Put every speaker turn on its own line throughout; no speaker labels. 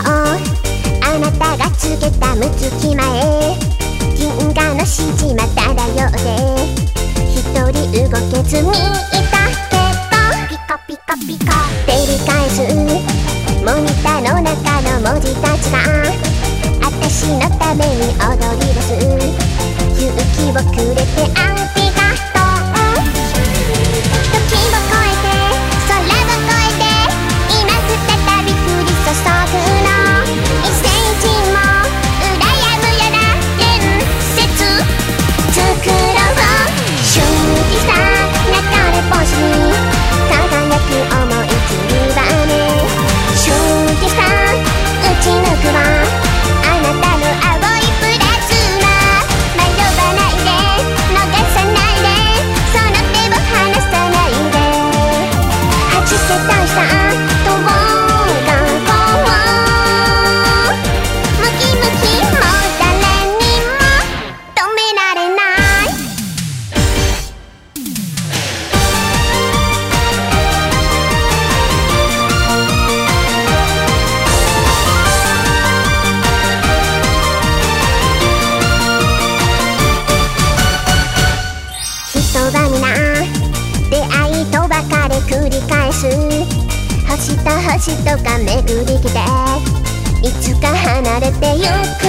をあなたがつけたむつきまえ銀河のしじま漂って一人動けずにいたけどピカピカピカ照り返すモニターの中の文字たちが。あたしのために踊り出す。勇気をくれてあばにな。出会いと別れ繰り返す。星と星とが巡り来て。いつか離れてゆく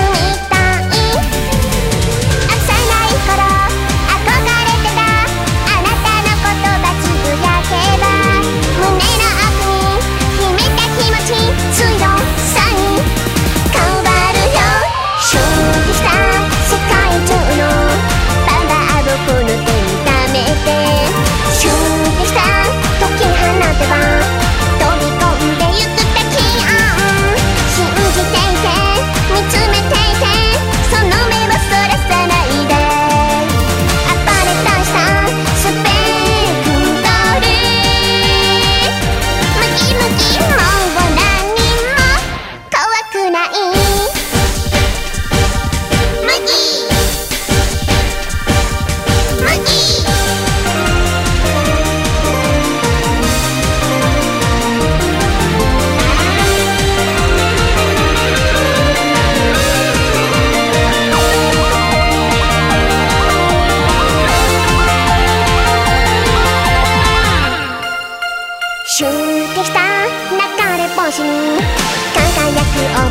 集計した流れ星に輝く